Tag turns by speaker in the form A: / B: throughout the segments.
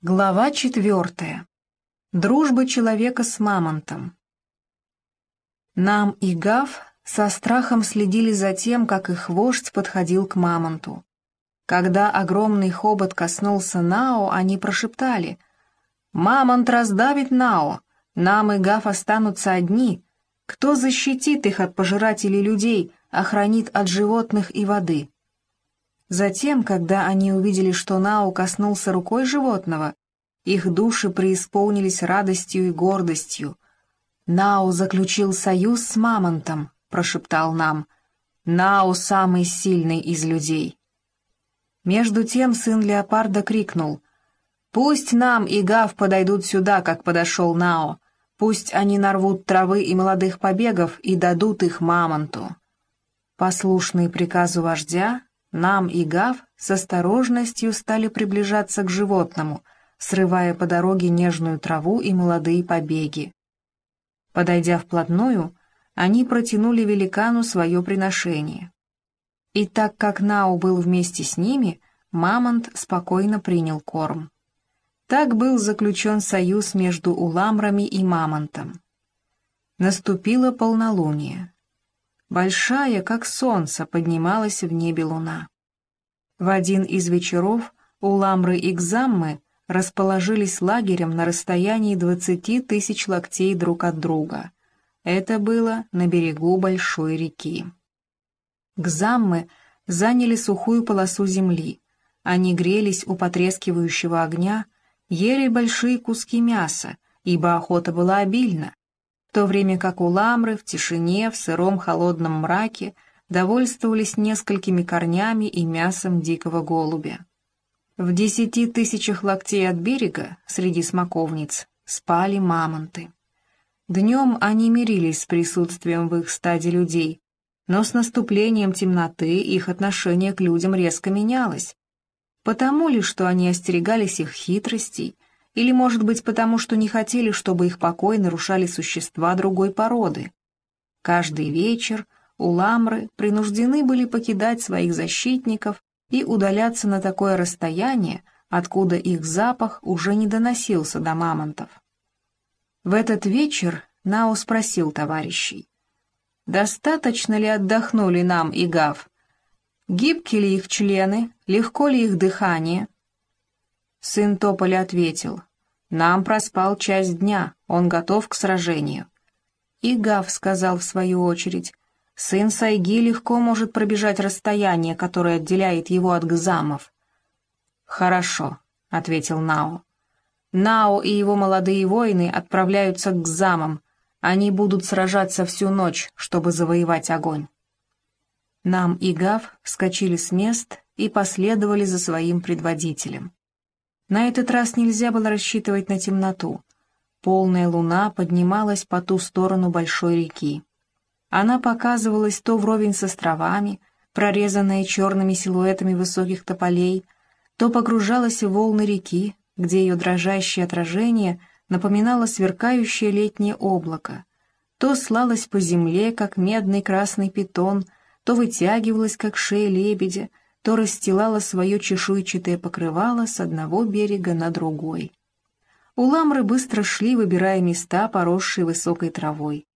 A: Глава четвертая. Дружба человека с мамонтом. Нам и Гав со страхом следили за тем, как их вождь подходил к мамонту. Когда огромный хобот коснулся Нао, они прошептали «Мамонт раздавит Нао, нам и Гав останутся одни. Кто защитит их от пожирателей людей, охранит от животных и воды?» Затем, когда они увидели, что Нао коснулся рукой животного, их души преисполнились радостью и гордостью. «Нао заключил союз с Мамонтом», — прошептал нам. «Нао самый сильный из людей». Между тем сын Леопарда крикнул. «Пусть нам и Гав подойдут сюда, как подошел Нао. Пусть они нарвут травы и молодых побегов и дадут их Мамонту». Послушные приказу вождя, нам и Гав с осторожностью стали приближаться к животному, срывая по дороге нежную траву и молодые побеги. Подойдя вплотную, они протянули великану свое приношение. И так как Нау был вместе с ними, Мамонт спокойно принял корм. Так был заключен союз между уламрами и Мамонтом. Наступило полнолуние большая, как солнце, поднималась в небе луна. В один из вечеров у Ламры и Гзаммы расположились лагерем на расстоянии двадцати тысяч локтей друг от друга. Это было на берегу большой реки. Гзаммы заняли сухую полосу земли. Они грелись у потрескивающего огня, ели большие куски мяса, ибо охота была обильна, в то время как у ламры в тишине, в сыром холодном мраке довольствовались несколькими корнями и мясом дикого голубя. В десяти тысячах локтей от берега, среди смоковниц, спали мамонты. Днем они мирились с присутствием в их стаде людей, но с наступлением темноты их отношение к людям резко менялось. Потому ли, что они остерегались их хитростей, или, может быть, потому что не хотели, чтобы их покой нарушали существа другой породы. Каждый вечер уламры принуждены были покидать своих защитников и удаляться на такое расстояние, откуда их запах уже не доносился до мамонтов. В этот вечер Нао спросил товарищей, «Достаточно ли отдохнули нам и Гав? Гибки ли их члены, легко ли их дыхание?» Сын Тополя ответил, нам проспал часть дня, он готов к сражению. И Гав сказал в свою очередь, сын Сайги легко может пробежать расстояние, которое отделяет его от гзамов. «Хорошо», — ответил Нао. «Нао и его молодые воины отправляются к гзамам. Они будут сражаться всю ночь, чтобы завоевать огонь». Нам и Гав вскочили с мест и последовали за своим предводителем. На этот раз нельзя было рассчитывать на темноту. Полная луна поднималась по ту сторону большой реки. Она показывалась то вровень с островами, прорезанная черными силуэтами высоких тополей, то погружалась в волны реки, где ее дрожащее отражение напоминало сверкающее летнее облако, то слалась по земле, как медный красный питон, то вытягивалась, как шея лебедя, то расстилала свое чешуйчатое покрывало с одного берега на другой. Уламры быстро шли, выбирая места, поросшие высокой травой.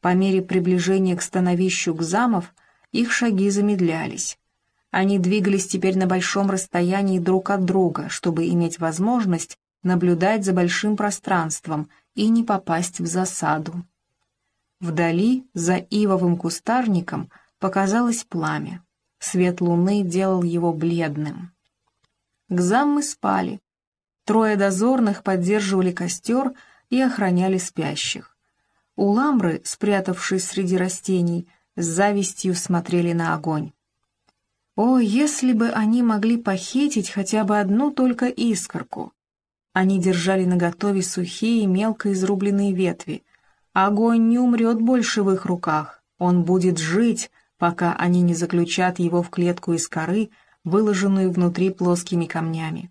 A: По мере приближения к становищу Гзамов их шаги замедлялись. Они двигались теперь на большом расстоянии друг от друга, чтобы иметь возможность наблюдать за большим пространством и не попасть в засаду. Вдали, за ивовым кустарником, показалось пламя. Свет луны делал его бледным. Гзаммы спали. Трое дозорных поддерживали костер и охраняли спящих. Уламры, спрятавшись среди растений, с завистью смотрели на огонь. О, если бы они могли похитить хотя бы одну только искорку! Они держали наготове сухие, мелко изрубленные ветви. Огонь не умрет больше в их руках, он будет жить, пока они не заключат его в клетку из коры, выложенную внутри плоскими камнями.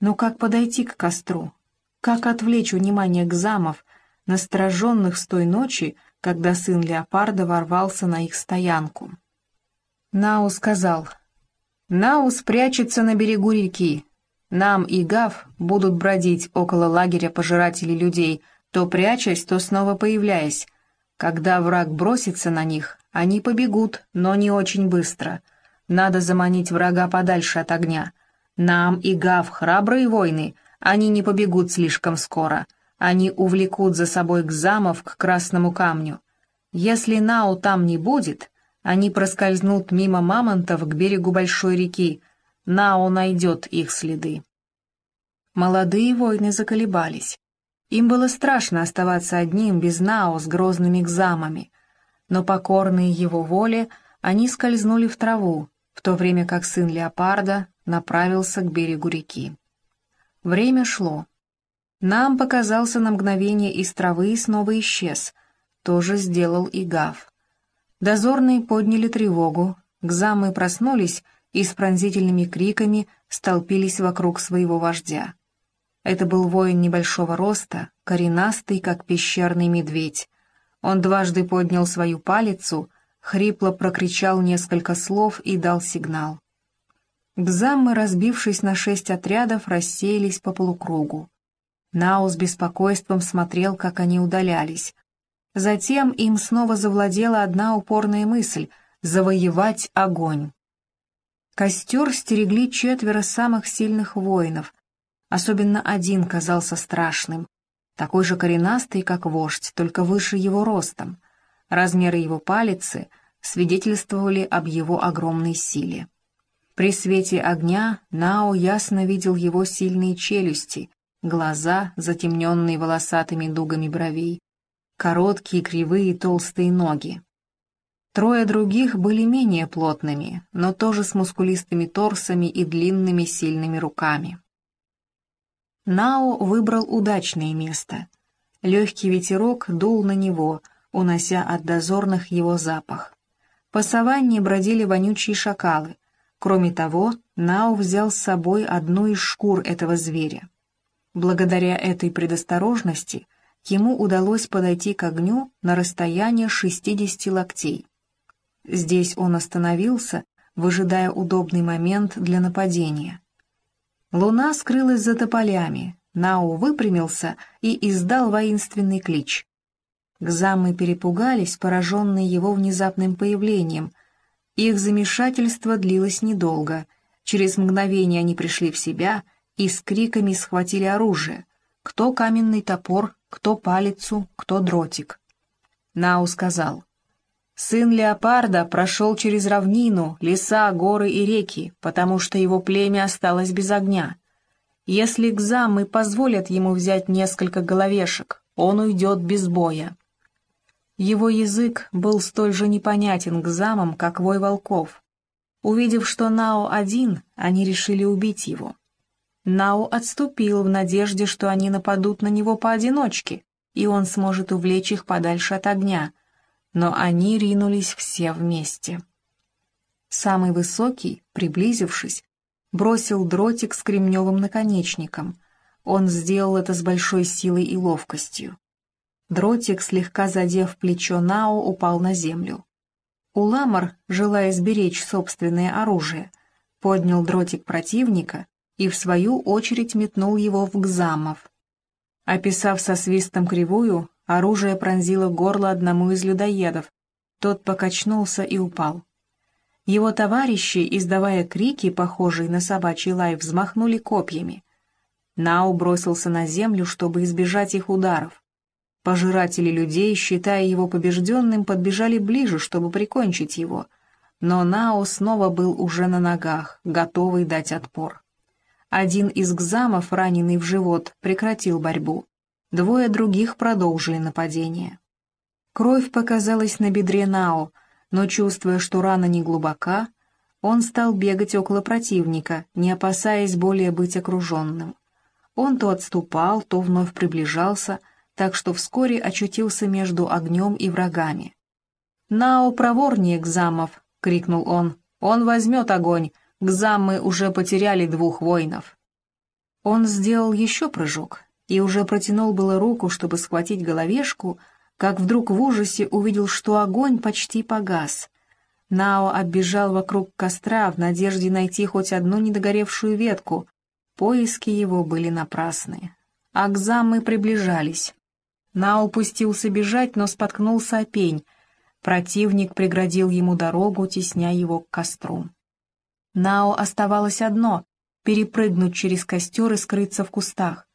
A: Но как подойти к костру? Как отвлечь внимание гзамов, настороженных с той ночи, когда сын леопарда ворвался на их стоянку? Нау сказал, «Нау спрячется на берегу реки. Нам и Гав будут бродить около лагеря пожирателей людей, то прячась, то снова появляясь. Когда враг бросится на них, они побегут, но не очень быстро. Надо заманить врага подальше от огня. Нам и Гав храбрые войны, они не побегут слишком скоро. Они увлекут за собой к замов к Красному камню. Если Нау там не будет, они проскользнут мимо мамонтов к берегу большой реки. Нао найдет их следы. Молодые воины заколебались. Им было страшно оставаться одним, без Нао, с грозными гзамами. Но покорные его воле, они скользнули в траву, в то время как сын леопарда направился к берегу реки. Время шло. Нам показался на мгновение из травы и снова исчез. Тоже сделал и Гав. Дозорные подняли тревогу, гзамы проснулись и с пронзительными криками столпились вокруг своего вождя. Это был воин небольшого роста, коренастый, как пещерный медведь. Он дважды поднял свою палицу, хрипло прокричал несколько слов и дал сигнал. Гзаммы, разбившись на шесть отрядов, рассеялись по полукругу. Наус с беспокойством смотрел, как они удалялись. Затем им снова завладела одна упорная мысль — завоевать огонь. Костер стерегли четверо самых сильных воинов. Особенно один казался страшным, такой же коренастый, как вождь, только выше его ростом. Размеры его палицы свидетельствовали об его огромной силе. При свете огня Нао ясно видел его сильные челюсти, глаза, затемненные волосатыми дугами бровей, короткие, кривые, толстые ноги. Трое других были менее плотными, но тоже с мускулистыми торсами и длинными сильными руками. Нао выбрал удачное место. Легкий ветерок дул на него, унося от дозорных его запах. По саванне бродили вонючие шакалы. Кроме того, Нао взял с собой одну из шкур этого зверя. Благодаря этой предосторожности ему удалось подойти к огню на расстояние 60 локтей. Здесь он остановился, выжидая удобный момент для нападения. Луна скрылась за тополями, Нау выпрямился и издал воинственный клич. Гзаммы перепугались, пораженные его внезапным появлением. Их замешательство длилось недолго. Через мгновение они пришли в себя и с криками схватили оружие. Кто каменный топор, кто палицу, кто дротик. Нау сказал, Сын леопарда прошел через равнину, леса, горы и реки, потому что его племя осталось без огня. Если гзамы позволят ему взять несколько головешек, он уйдет без боя. Его язык был столь же непонятен гзамам, как вой волков. Увидев, что Нао один, они решили убить его. Нао отступил в надежде, что они нападут на него поодиночке, и он сможет увлечь их подальше от огня — но они ринулись все вместе. Самый высокий, приблизившись, бросил дротик с кремневым наконечником. Он сделал это с большой силой и ловкостью. Дротик, слегка задев плечо Нао, упал на землю. Уламар, желая сберечь собственное оружие, поднял дротик противника и, в свою очередь, метнул его в Гзамов. Описав со свистом кривую, Оружие пронзило горло одному из людоедов. Тот покачнулся и упал. Его товарищи, издавая крики, похожие на собачий лай, взмахнули копьями. Нау бросился на землю, чтобы избежать их ударов. Пожиратели людей, считая его побежденным, подбежали ближе, чтобы прикончить его. Но Нао снова был уже на ногах, готовый дать отпор. Один из гзамов, раненый в живот, прекратил борьбу. Двое других продолжили нападение. Кровь показалась на бедре Нао, но, чувствуя, что рана не глубока, он стал бегать около противника, не опасаясь более быть окруженным. Он то отступал, то вновь приближался, так что вскоре очутился между огнем и врагами. «Нао проворнее, Гзамов!» — крикнул он. «Он возьмет огонь! Гзаммы уже потеряли двух воинов!» Он сделал еще прыжок, и уже протянул было руку, чтобы схватить головешку, как вдруг в ужасе увидел, что огонь почти погас. Нао оббежал вокруг костра в надежде найти хоть одну недогоревшую ветку. Поиски его были напрасны. А к приближались. Нао пустился бежать, но споткнулся о пень. Противник преградил ему дорогу, тесня его к костру. Нао оставалось одно — перепрыгнуть через костер и скрыться в кустах.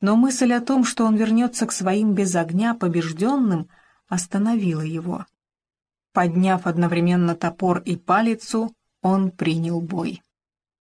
A: Но мысль о том, что он вернется к своим без огня побежденным, остановила его. Подняв одновременно топор и палицу, он принял бой.